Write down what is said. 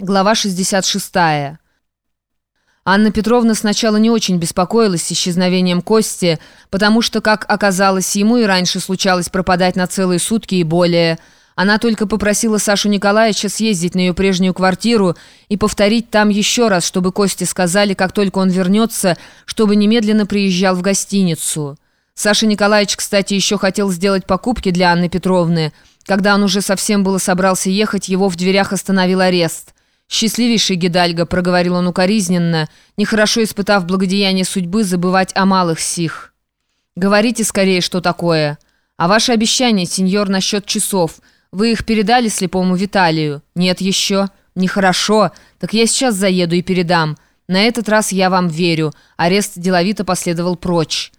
Глава 66. Анна Петровна сначала не очень беспокоилась исчезновением Кости, потому что, как оказалось, ему и раньше случалось пропадать на целые сутки и более. Она только попросила Сашу Николаевича съездить на ее прежнюю квартиру и повторить там еще раз, чтобы Косте сказали, как только он вернется, чтобы немедленно приезжал в гостиницу. Саша Николаевич, кстати, еще хотел сделать покупки для Анны Петровны. Когда он уже совсем было собрался ехать, его в дверях остановил арест. «Счастливейший Гидальго», — проговорил он укоризненно, нехорошо испытав благодеяние судьбы забывать о малых сих. «Говорите скорее, что такое. А ваше обещание, сеньор, насчет часов. Вы их передали слепому Виталию? Нет еще? Нехорошо. Так я сейчас заеду и передам. На этот раз я вам верю». Арест деловито последовал прочь.